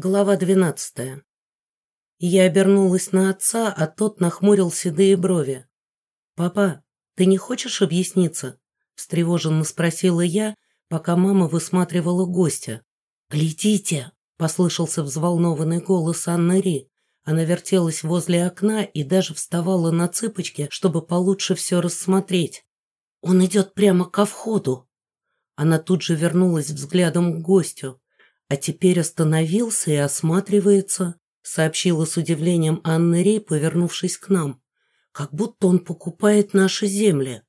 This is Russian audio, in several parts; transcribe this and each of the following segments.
Глава двенадцатая. Я обернулась на отца, а тот нахмурил седые брови. «Папа, ты не хочешь объясниться?» – встревоженно спросила я, пока мама высматривала гостя. «Глядите!» – послышался взволнованный голос Анны Ри. Она вертелась возле окна и даже вставала на цыпочки, чтобы получше все рассмотреть. «Он идет прямо ко входу!» Она тут же вернулась взглядом к гостю а теперь остановился и осматривается», сообщила с удивлением Анна Рей, повернувшись к нам. «Как будто он покупает наши земли».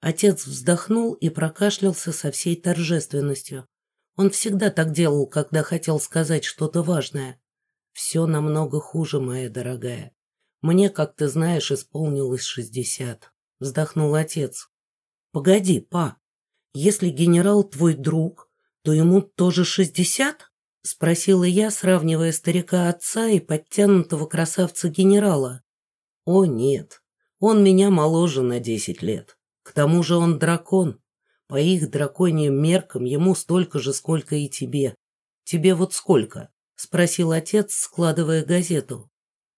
Отец вздохнул и прокашлялся со всей торжественностью. Он всегда так делал, когда хотел сказать что-то важное. «Все намного хуже, моя дорогая. Мне, как ты знаешь, исполнилось шестьдесят», — вздохнул отец. «Погоди, па, если генерал твой друг, то ему тоже шестьдесят?» — спросила я, сравнивая старика отца и подтянутого красавца-генерала. «О, нет, он меня моложе на десять лет. К тому же он дракон. По их драконьим меркам ему столько же, сколько и тебе. Тебе вот сколько?» — спросил отец, складывая газету.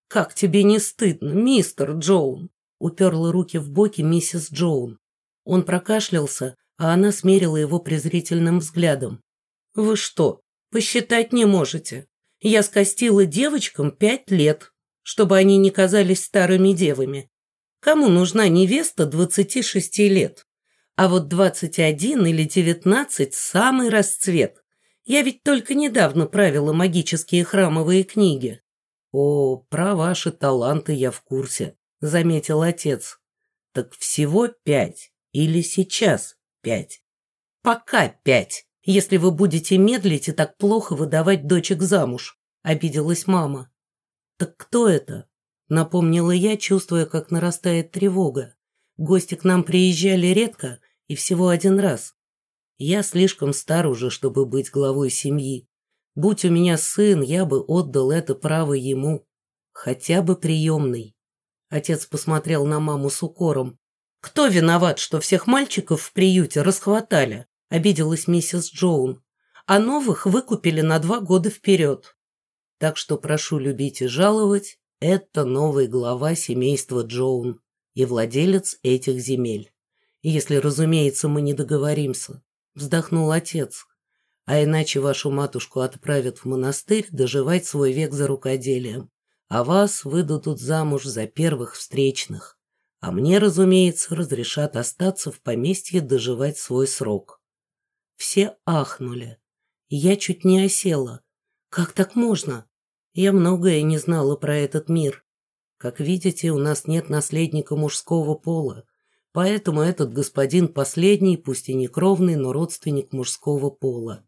«Как тебе не стыдно, мистер Джоун?» — уперла руки в боки миссис Джоун. Он прокашлялся, а она смерила его презрительным взглядом. «Вы что, посчитать не можете? Я скостила девочкам пять лет, чтобы они не казались старыми девами. Кому нужна невеста двадцати шести лет? А вот двадцать один или девятнадцать – самый расцвет. Я ведь только недавно правила магические храмовые книги». «О, про ваши таланты я в курсе», – заметил отец. «Так всего пять или сейчас пять?» «Пока пять», если вы будете медлить и так плохо выдавать дочек замуж», — обиделась мама. «Так кто это?» — напомнила я, чувствуя, как нарастает тревога. Гости к нам приезжали редко и всего один раз. Я слишком стар уже, чтобы быть главой семьи. Будь у меня сын, я бы отдал это право ему. Хотя бы приемный. Отец посмотрел на маму с укором. Кто виноват, что всех мальчиков в приюте расхватали? – обиделась миссис Джоун. «А новых выкупили на два года вперед. Так что прошу любить и жаловать, это новый глава семейства Джоун и владелец этих земель. Если, разумеется, мы не договоримся», – вздохнул отец. «А иначе вашу матушку отправят в монастырь доживать свой век за рукоделием, а вас выдадут замуж за первых встречных. А мне, разумеется, разрешат остаться в поместье доживать свой срок». Все ахнули. Я чуть не осела. Как так можно? Я многое не знала про этот мир. Как видите, у нас нет наследника мужского пола. Поэтому этот господин последний, пусть и не но родственник мужского пола.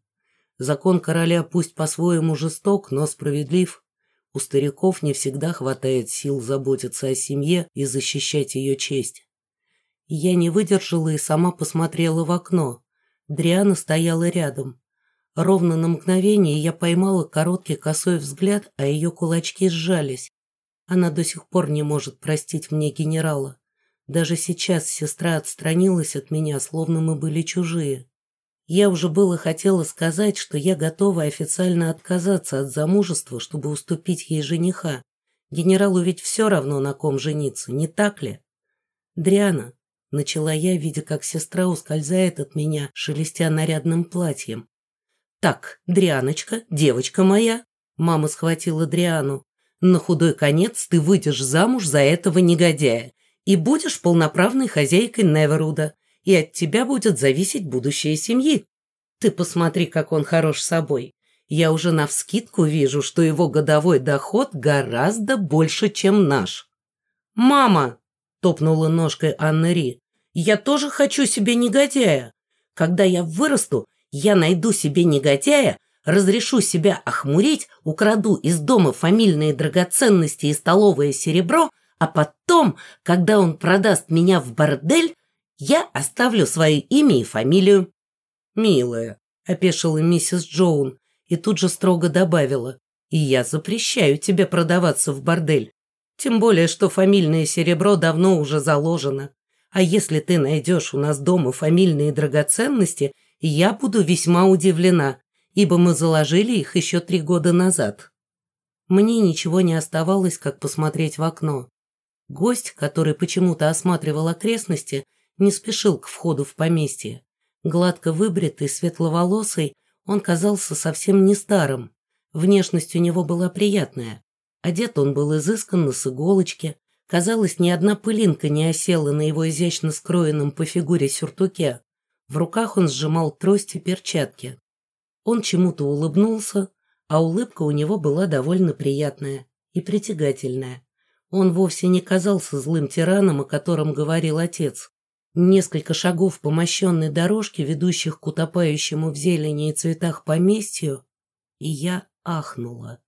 Закон короля пусть по-своему жесток, но справедлив. У стариков не всегда хватает сил заботиться о семье и защищать ее честь. Я не выдержала и сама посмотрела в окно. Дриана стояла рядом. Ровно на мгновение я поймала короткий косой взгляд, а ее кулачки сжались. Она до сих пор не может простить мне генерала. Даже сейчас сестра отстранилась от меня, словно мы были чужие. Я уже было хотела сказать, что я готова официально отказаться от замужества, чтобы уступить ей жениха. Генералу ведь все равно, на ком жениться, не так ли? Дриана, Начала я, видя, как сестра ускользает от меня, шелестя нарядным платьем. «Так, Дрианочка, девочка моя!» Мама схватила Дриану. «На худой конец ты выйдешь замуж за этого негодяя и будешь полноправной хозяйкой Неверуда, и от тебя будет зависеть будущее семьи. Ты посмотри, как он хорош собой. Я уже навскидку вижу, что его годовой доход гораздо больше, чем наш». «Мама!» — топнула ножкой Анна Ри. Я тоже хочу себе негодяя. Когда я вырасту, я найду себе негодяя, разрешу себя охмурить, украду из дома фамильные драгоценности и столовое серебро, а потом, когда он продаст меня в бордель, я оставлю свое имя и фамилию. «Милая», — опешила миссис Джоун и тут же строго добавила, «и я запрещаю тебе продаваться в бордель. Тем более, что фамильное серебро давно уже заложено. А если ты найдешь у нас дома фамильные драгоценности, я буду весьма удивлена. ибо мы заложили их еще три года назад. Мне ничего не оставалось, как посмотреть в окно. Гость, который почему-то осматривал окрестности, не спешил к входу в поместье. Гладко выбритый, светловолосый, он казался совсем не старым. Внешность у него была приятная. Одет он был изысканно с иголочки. Казалось, ни одна пылинка не осела на его изящно скроенном по фигуре сюртуке. В руках он сжимал трость и перчатки. Он чему-то улыбнулся, а улыбка у него была довольно приятная и притягательная. Он вовсе не казался злым тираном, о котором говорил отец. Несколько шагов по мощенной дорожке, ведущих к утопающему в зелени и цветах поместью, и я ахнула.